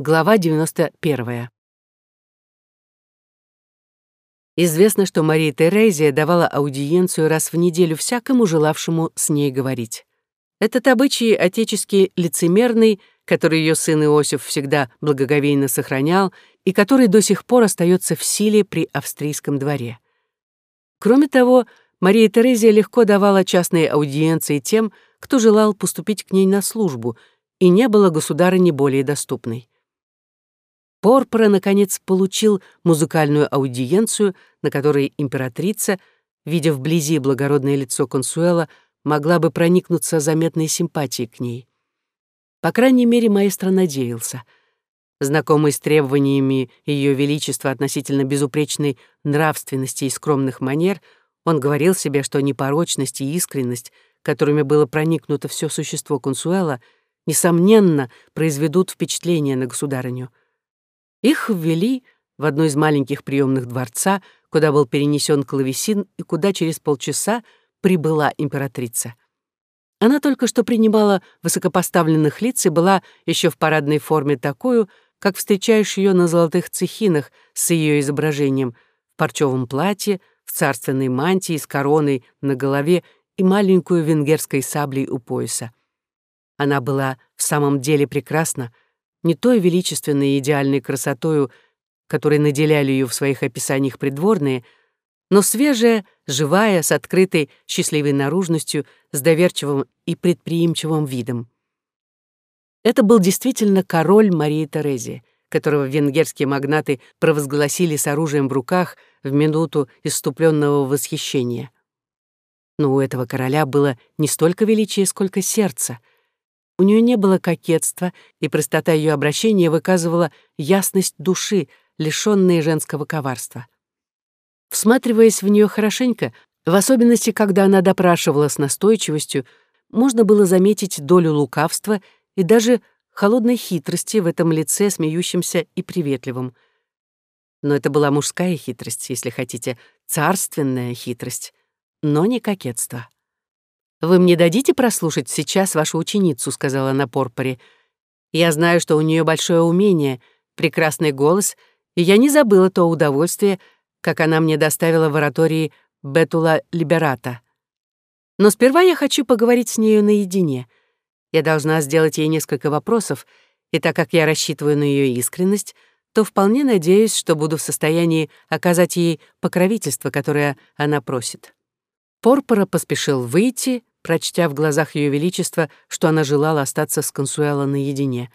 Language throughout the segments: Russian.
Глава 91. Известно, что Мария Терезия давала аудиенцию раз в неделю всякому желавшему с ней говорить. Этот обычай отеческий лицемерный, который ее сын Иосиф всегда благоговейно сохранял и который до сих пор остается в силе при австрийском дворе. Кроме того, Мария Терезия легко давала частные аудиенции тем, кто желал поступить к ней на службу, и не было государыни более доступной. Порпора, наконец, получил музыкальную аудиенцию, на которой императрица, видя вблизи благородное лицо Консуэла, могла бы проникнуться заметной симпатией к ней. По крайней мере, маэстро надеялся. Знакомый с требованиями Ее Величества относительно безупречной нравственности и скромных манер, он говорил себе, что непорочность и искренность, которыми было проникнуто все существо Консуэла, несомненно, произведут впечатление на государыню — их ввели в одно из маленьких приемных дворца, куда был перенесен клавесин и куда через полчаса прибыла императрица. Она только что принимала высокопоставленных лиц и была еще в парадной форме такую, как встречаешь ее на золотых цехинах с ее изображением, в парчевом платье, в царственной мантии с короной на голове и маленькую венгерской саблей у пояса. Она была в самом деле прекрасна, не той величественной и идеальной красотою, которой наделяли ее в своих описаниях придворные, но свежая, живая, с открытой, счастливой наружностью, с доверчивым и предприимчивым видом. Это был действительно король Марии Терезии, которого венгерские магнаты провозгласили с оружием в руках в минуту иступленного восхищения. Но у этого короля было не столько величия, сколько сердца — у нее не было кокетства, и простота ее обращения выказывала ясность души, лишённой женского коварства. Всматриваясь в нее хорошенько, в особенности, когда она допрашивала с настойчивостью, можно было заметить долю лукавства и даже холодной хитрости в этом лице, смеющемся и приветливом. Но это была мужская хитрость, если хотите, царственная хитрость, но не кокетство. «Вы мне дадите прослушать сейчас вашу ученицу», — сказала она Порпоре. «Я знаю, что у нее большое умение, прекрасный голос, и я не забыла то удовольствие, как она мне доставила в оратории Бетула Либерата. Но сперва я хочу поговорить с нею наедине. Я должна сделать ей несколько вопросов, и так как я рассчитываю на ее искренность, то вполне надеюсь, что буду в состоянии оказать ей покровительство, которое она просит». Порпора поспешил выйти, прочтя в глазах Ее Величества, что она желала остаться с Консуэло наедине.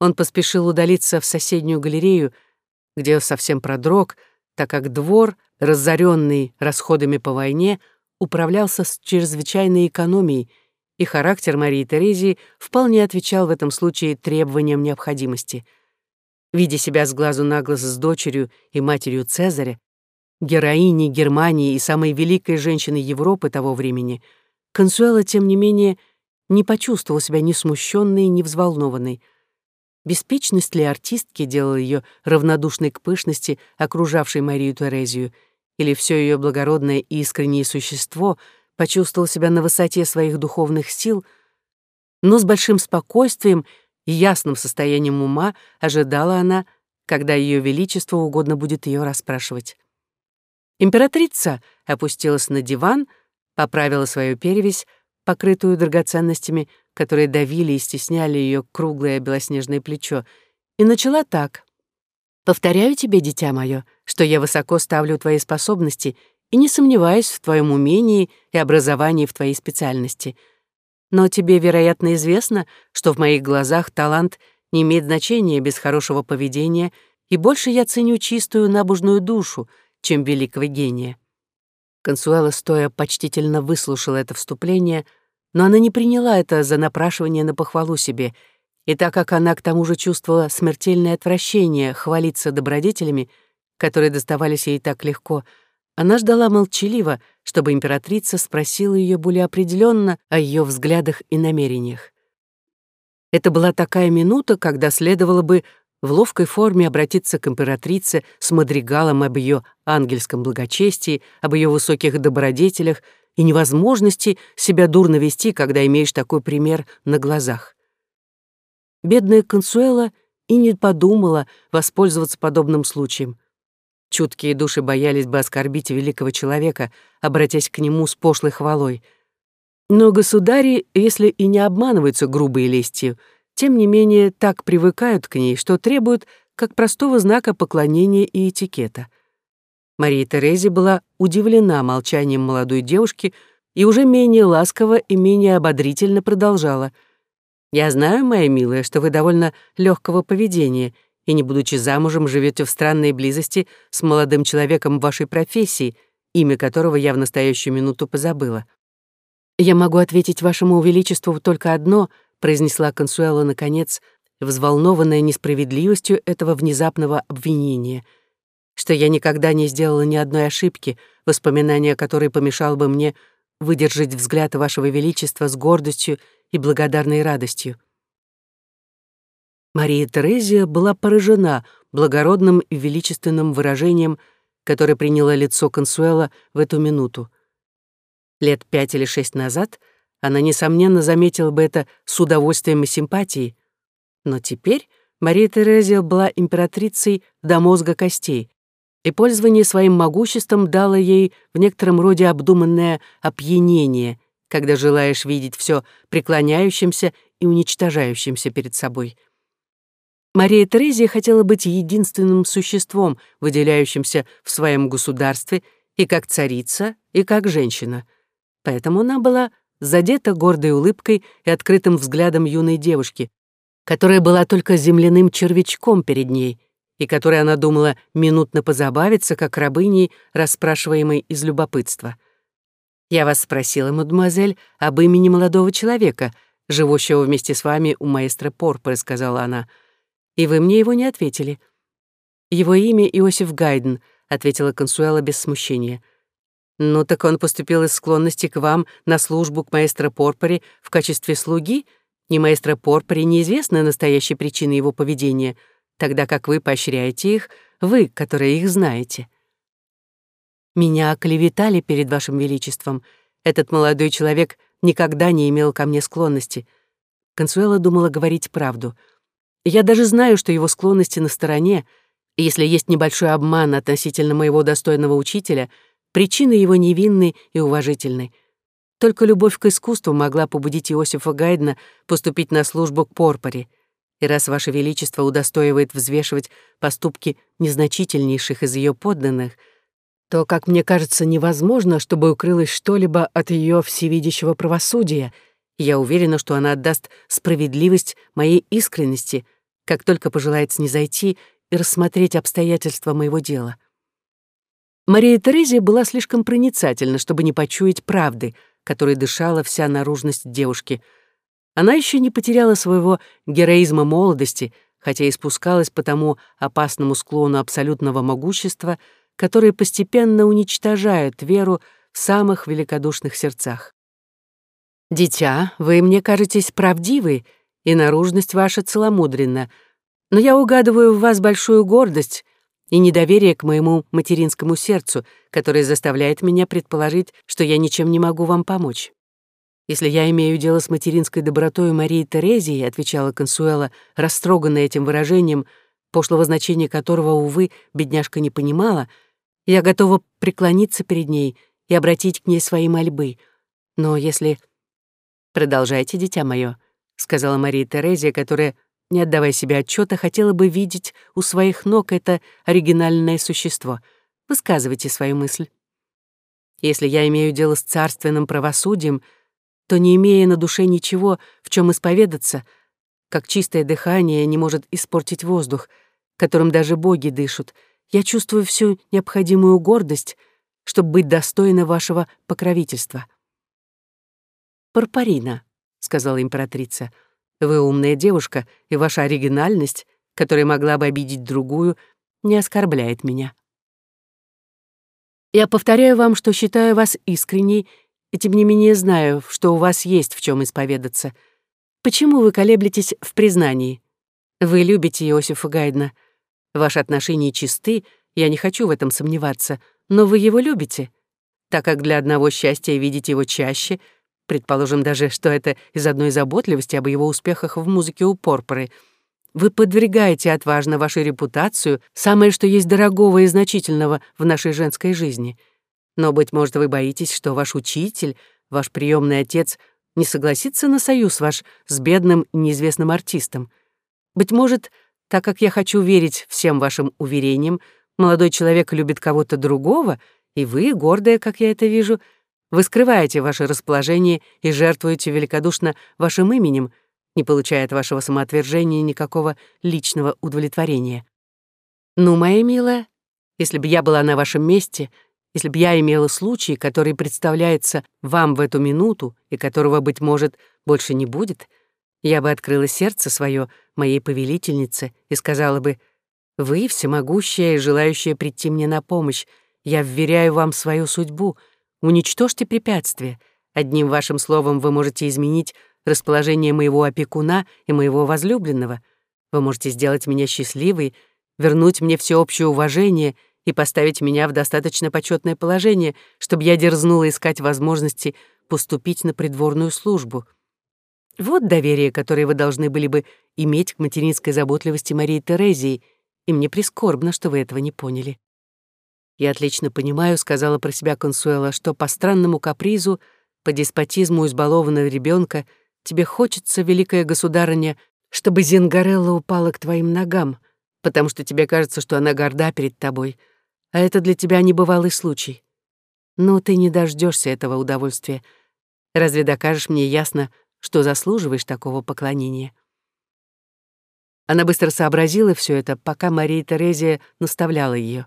Он поспешил удалиться в соседнюю галерею, где совсем продрог, так как двор, разоренный расходами по войне, управлялся с чрезвычайной экономией, и характер Марии Терезии вполне отвечал в этом случае требованиям необходимости. Видя себя с глазу на глаз с дочерью и матерью Цезаря, героиней Германии и самой великой женщиной Европы того времени — Консуэла, тем не менее, не почувствовала себя ни смущенной, ни взволнованной. Беспечность ли артистки делала ее равнодушной к пышности, окружавшей Марию Терезию, или все ее благородное и искреннее существо почувствовало себя на высоте своих духовных сил, но с большим спокойствием и ясным состоянием ума ожидала она, когда ее величество угодно будет ее расспрашивать. Императрица опустилась на диван — поправила свою перевязь, покрытую драгоценностями, которые давили и стесняли ее круглое белоснежное плечо, и начала так. «Повторяю тебе, дитя мое, что я высоко ставлю твои способности и не сомневаюсь в твоем умении и образовании в твоей специальности. Но тебе, вероятно, известно, что в моих глазах талант не имеет значения без хорошего поведения, и больше я ценю чистую набожную душу, чем великого гения. Консуэла, стоя, почтительно выслушала это вступление, но она не приняла это за напрашивание на похвалу себе, и так как она к тому же чувствовала смертельное отвращение хвалиться добродетелями, которые доставались ей так легко, она ждала молчаливо, чтобы императрица спросила ее более определенно о ее взглядах и намерениях. Это была такая минута, когда следовало бы в ловкой форме обратиться к императрице с мадригалом об ее ангельском благочестии, об ее высоких добродетелях и невозможности себя дурно вести, когда имеешь такой пример на глазах. Бедная Консуэла и не подумала воспользоваться подобным случаем. Чуткие души боялись бы оскорбить великого человека, обратясь к нему с пошлой хвалой. Но государи, если и не обманываются грубой лестью, тем не менее так привыкают к ней, что требуют как простого знака поклонения и этикета. Мария Терезия была удивлена молчанием молодой девушки и уже менее ласково и менее ободрительно продолжала. «Я знаю, моя милая, что вы довольно легкого поведения — и, не будучи замужем, живете в странной близости с молодым человеком вашей профессии, имя которого я в настоящую минуту позабыла. «Я могу ответить вашему величеству только одно», произнесла Консуэла наконец, взволнованная несправедливостью этого внезапного обвинения, что я никогда не сделала ни одной ошибки, воспоминания которой помешало бы мне выдержать взгляд вашего величества с гордостью и благодарной радостью. Мария Терезия была поражена благородным и величественным выражением, которое приняло лицо Консуэла в эту минуту. Лет пять или шесть назад она, несомненно, заметила бы это с удовольствием и симпатией, но теперь Мария Терезия была императрицей до мозга костей, и пользование своим могуществом дало ей в некотором роде обдуманное опьянение, когда желаешь видеть все преклоняющимся и уничтожающимся перед собой — Мария Терезия хотела быть единственным существом, выделяющимся в своем государстве и как царица, и как женщина. Поэтому она была задета гордой улыбкой и открытым взглядом юной девушки, которая была только земляным червячком перед ней, и которой она думала минутно позабавиться, как рабыней, расспрашиваемой из любопытства. «Я вас спросила, мадемуазель, об имени молодого человека, живущего вместе с вами у маэстро Порпоры», — сказала она, — и вы мне его не ответили». «Его имя Иосиф Гайден», — ответила Консуэла без смущения. «Ну так он поступил из склонности к вам на службу к маэстро Порпоре в качестве слуги? Ни маэстро Порпоре неизвестна настоящая причина его поведения, тогда как вы поощряете их, вы, которые их знаете». «Меня оклеветали перед вашим величеством. Этот молодой человек никогда не имел ко мне склонности». Консуэла думала говорить правду — я даже знаю, что его склонности на стороне, и если есть небольшой обман относительно моего достойного учителя, причины его невинны и уважительны. Только любовь к искусству могла побудить Иосифа Гайдена поступить на службу к Порпоре. И раз Ваше Величество удостоивает взвешивать поступки незначительнейших из ее подданных, то, как мне кажется, невозможно, чтобы укрылось что-либо от ее всевидящего правосудия — я уверена, что она отдаст справедливость моей искренности, как только пожелает снизойти и рассмотреть обстоятельства моего дела. Мария Терезия была слишком проницательна, чтобы не почуять правды, которой дышала вся наружность девушки. Она еще не потеряла своего героизма молодости, хотя и спускалась по тому опасному склону абсолютного могущества, который постепенно уничтожает веру в самых великодушных сердцах. «Дитя, вы мне кажетесь правдивы, и наружность ваша целомудренна, но я угадываю в вас большую гордость и недоверие к моему материнскому сердцу, которое заставляет меня предположить, что я ничем не могу вам помочь. Если я имею дело с материнской добротой Марии Терезии, отвечала Консуэла, растроганная этим выражением, пошлого значения которого, увы, бедняжка не понимала, я готова преклониться перед ней и обратить к ней свои мольбы. Но если «Продолжайте, дитя мое», — сказала Мария Терезия, которая, не отдавая себе отчета, хотела бы видеть у своих ног это оригинальное существо. Высказывайте свою мысль. Если я имею дело с царственным правосудием, то, не имея на душе ничего, в чем исповедаться, как чистое дыхание не может испортить воздух, которым даже боги дышат, я чувствую всю необходимую гордость, чтобы быть достойна вашего покровительства. «Парпарина», — сказала императрица, — «вы умная девушка, и ваша оригинальность, которая могла бы обидеть другую, не оскорбляет меня. Я повторяю вам, что считаю вас искренней, и тем не менее знаю, что у вас есть в чем исповедаться. Почему вы колеблетесь в признании? Вы любите Иосифа Гайдна. Ваши отношения чисты, я не хочу в этом сомневаться, но вы его любите, так как для одного счастья видеть его чаще — Предположим даже, что это из одной заботливости об его успехах в музыке у Порпоры. Вы подвергаете отважно вашу репутацию, самое что есть дорогого и значительного в нашей женской жизни. Но, быть может, вы боитесь, что ваш учитель, ваш приемный отец не согласится на союз ваш с бедным неизвестным артистом. Быть может, так как я хочу верить всем вашим уверениям, молодой человек любит кого-то другого, и вы, гордая, как я это вижу, вы скрываете ваше расположение и жертвуете великодушно вашим именем, не получая от вашего самоотвержения никакого личного удовлетворения. Ну, моя милая, если бы я была на вашем месте, если бы я имела случай, который представляется вам в эту минуту и которого, быть может, больше не будет, я бы открыла сердце свое моей повелительнице и сказала бы, «Вы, всемогущая и желающая прийти мне на помощь, я вверяю вам свою судьбу, уничтожьте препятствия. Одним вашим словом вы можете изменить расположение моего опекуна и моего возлюбленного. Вы можете сделать меня счастливой, вернуть мне всеобщее уважение и поставить меня в достаточно почетное положение, чтобы я дерзнула искать возможности поступить на придворную службу. Вот доверие, которое вы должны были бы иметь к материнской заботливости Марии Терезии, и мне прискорбно, что вы этого не поняли. «Я отлично понимаю», — сказала про себя Консуэла, «что по странному капризу, по деспотизму избалованного ребенка — Тебе хочется, великая государыня, чтобы Зингарелла упала к твоим ногам, потому что тебе кажется, что она горда перед тобой, а это для тебя небывалый случай. Но ты не дождешься этого удовольствия. Разве докажешь мне ясно, что заслуживаешь такого поклонения?» Она быстро сообразила все это, пока Мария Терезия наставляла ее.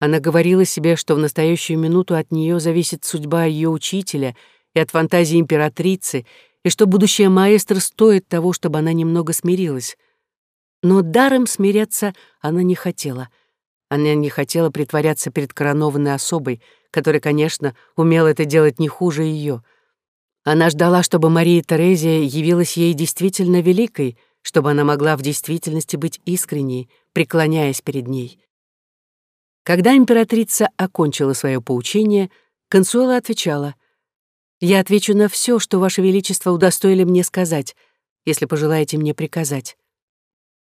Она говорила себе, что в настоящую минуту от нее зависит судьба ее учителя и от фантазии императрицы, и что будущая маэстро стоит того, чтобы она немного смирилась. Но даром смиряться она не хотела. Она не хотела притворяться перед коронованной особой, которая, конечно, умела это делать не хуже ее. Она ждала, чтобы Мария Терезия явилась ей действительно великой, чтобы она могла в действительности быть искренней, преклоняясь перед ней. Когда императрица окончила свое поучение, Консуэла отвечала — я отвечу на все, что Ваше Величество удостоили мне сказать, если пожелаете мне приказать».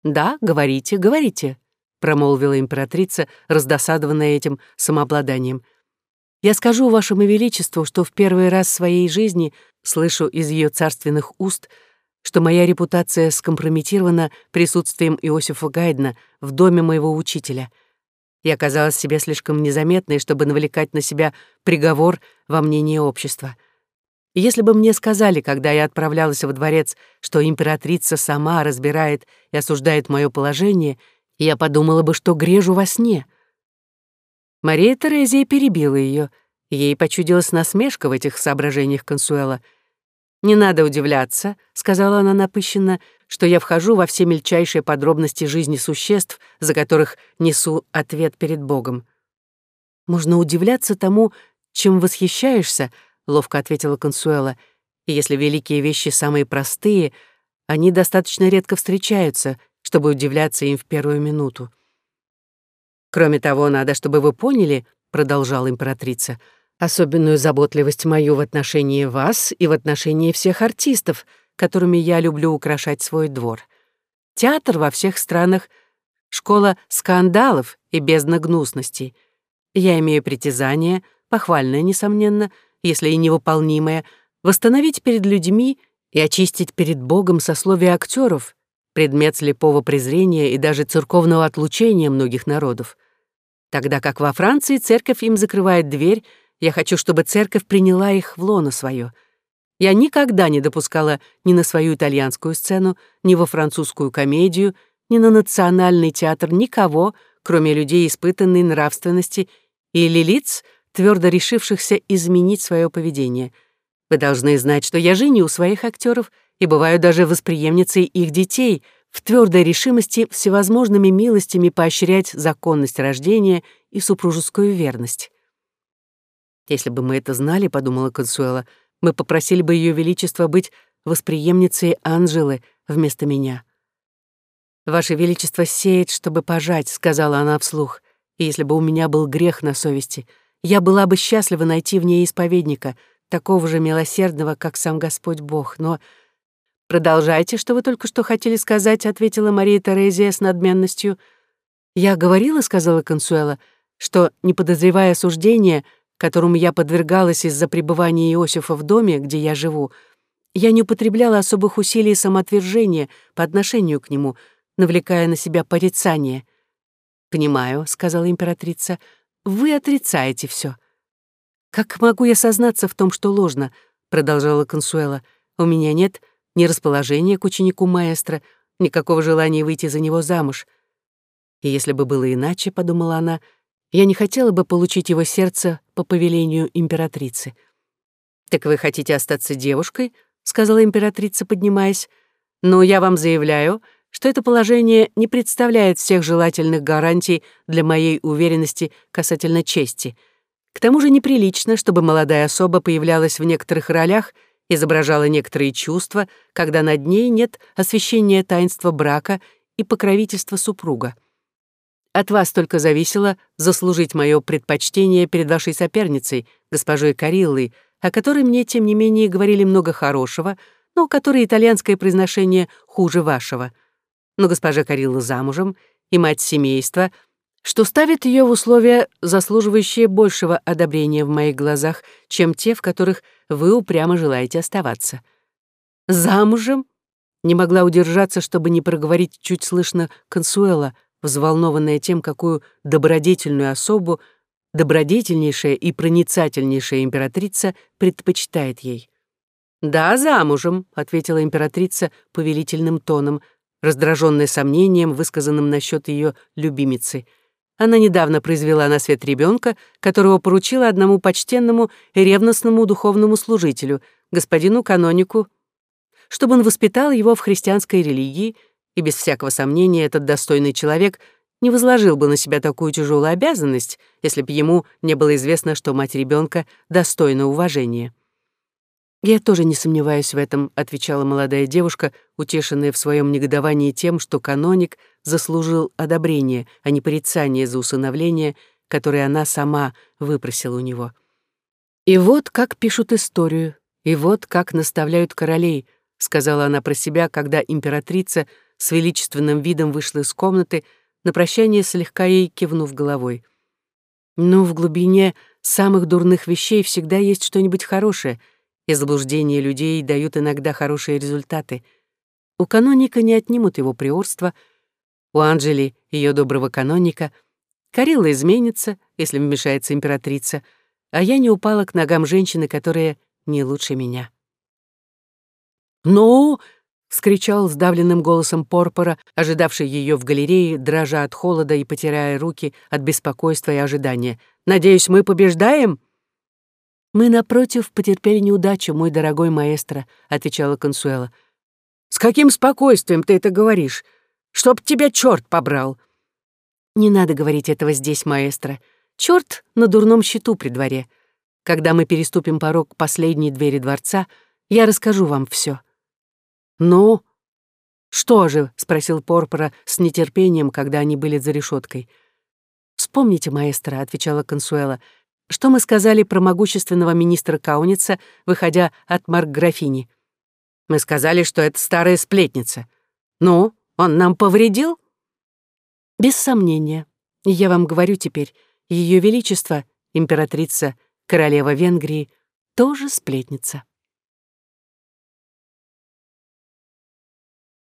«Да, говорите, говорите», — промолвила императрица, раздосадованная этим самообладанием. «Я скажу Вашему Величеству, что в первый раз в своей жизни слышу из ее царственных уст, что моя репутация скомпрометирована присутствием Иосифа Гайдна в доме моего учителя. Я казалась себе слишком незаметной, чтобы навлекать на себя приговор во мнении общества. Если бы мне сказали, когда я отправлялась во дворец, что императрица сама разбирает и осуждает мое положение, я подумала бы, что грежу во сне. Мария Терезия перебила ее. Ей почудилась насмешка в этих соображениях Консуэла. «Не надо удивляться», — сказала она напыщенно, «что я вхожу во все мельчайшие подробности жизни существ, за которых несу ответ перед Богом. Можно удивляться тому, чем восхищаешься, — ловко ответила Консуэла. «И если великие вещи самые простые, они достаточно редко встречаются, чтобы удивляться им в первую минуту». «Кроме того, надо, чтобы вы поняли», — продолжала императрица, «особенную заботливость мою в отношении вас и в отношении всех артистов, которыми я люблю украшать свой двор. Театр во всех странах — школа скандалов и бездна гнусностей. Я имею притязание, похвальное, несомненно, — если и невыполнимое, восстановить перед людьми и очистить перед Богом сословие актеров, предмет слепого презрения и даже церковного отлучения многих народов. Тогда как во Франции церковь им закрывает дверь, я хочу, чтобы церковь приняла их в лоно свое. Я никогда не допускала ни на свою итальянскую сцену, ни во французскую комедию, ни на национальный театр никого, кроме людей испытанной нравственности или лиц, твердо решившихся изменить свое поведение. Вы должны знать, что я женю своих актеров и бываю даже восприемницей их детей в твердой решимости всевозможными милостями поощрять законность рождения и супружескую верность. Если бы мы это знали, подумала Консуэла, мы попросили бы Ее Величество быть восприемницей Анжелы вместо меня. «Ваше Величество сеет, чтобы пожать», — сказала она вслух, «и если бы у меня был грех на совести, я была бы счастлива найти в ней исповедника, такого же милосердного, как сам Господь Бог, но «Продолжайте, что вы только что хотели сказать», — ответила Мария Терезия с надменностью. «Я говорила», — сказала Консуэла, «что, не подозревая осуждения, которому я подвергалась из-за пребывания Иосифа в доме, где я живу, я не употребляла особых усилий самоотвержения по отношению к нему, навлекая на себя порицание. «Понимаю», — сказала императрица, — «вы отрицаете все. «Как могу я сознаться в том, что ложно?» — продолжала Консуэла. «У меня нет ни расположения к ученику маэстро, никакого желания выйти за него замуж. И если бы было иначе, — подумала она, — я не хотела бы получить его сердце по повелению императрицы». «Так вы хотите остаться девушкой?» — сказала императрица, поднимаясь. «Но я вам заявляю, что это положение не представляет всех желательных гарантий для моей уверенности касательно чести. К тому же неприлично, чтобы молодая особа появлялась в некоторых ролях, изображала некоторые чувства, когда над ней нет освящения таинства брака и покровительства супруга. От вас только зависело заслужить мое предпочтение перед вашей соперницей, госпожой Кариллой, о которой мне, тем не менее, говорили много хорошего, но у которой итальянское произношение хуже вашего. Но госпожа Карилла замужем, и мать семейства — что ставит ее в условия, заслуживающие большего одобрения в моих глазах, чем те, в которых вы упрямо желаете оставаться. Замужем? Не могла удержаться, чтобы не проговорить чуть слышно Консуэла, взволнованная тем, какую добродетельную особу добродетельнейшая и проницательнейшая императрица предпочитает ей. «Да, замужем», — ответила императрица повелительным тоном, раздраженная сомнением, высказанным насчет ее любимицы — она недавно произвела на свет ребенка, которого поручила одному почтенному и ревностному духовному служителю, господину канонику, чтобы он воспитал его в христианской религии, и без всякого сомнения этот достойный человек не возложил бы на себя такую тяжелую обязанность, если бы ему не было известно, что мать ребенка достойна уважения. «Я тоже не сомневаюсь в этом», — отвечала молодая девушка, утешенная в своем негодовании тем, что каноник заслужил одобрение, а не порицание за усыновление, которое она сама выпросила у него. «И вот как пишут историю, и вот как наставляют королей», — сказала она про себя, когда императрица с величественным видом вышла из комнаты, на прощание слегка ей кивнув головой. «Ну, в глубине самых дурных вещей всегда есть что-нибудь хорошее», — и заблуждения людей дают иногда хорошие результаты. У каноника не отнимут его приорство, у Анжели, ее доброго каноника, Карилла изменится, если вмешается императрица, а я не упала к ногам женщины, которая не лучше меня. «Ну!» — вскричал сдавленным голосом Порпора, ожидавший ее в галерее, дрожа от холода и потирая руки от беспокойства и ожидания. «Надеюсь, мы побеждаем?» «Мы, напротив, потерпели неудачу, мой дорогой маэстро», — отвечала Консуэла. «С каким спокойствием ты это говоришь? Чтоб тебя черт побрал!» «Не надо говорить этого здесь, маэстро. Черт на дурном счету при дворе. Когда мы переступим порог последней двери дворца, я расскажу вам все. «Ну?» «Что же?» — спросил Порпора с нетерпением, когда они были за решеткой. «Вспомните, маэстро», — отвечала Консуэла, что мы сказали про могущественного министра Кауница, выходя от Марк-графини? Мы сказали, что это старая сплетница. Ну, он нам повредил? Без сомнения. Я вам говорю теперь, Ее Величество, императрица, королева Венгрии, тоже сплетница.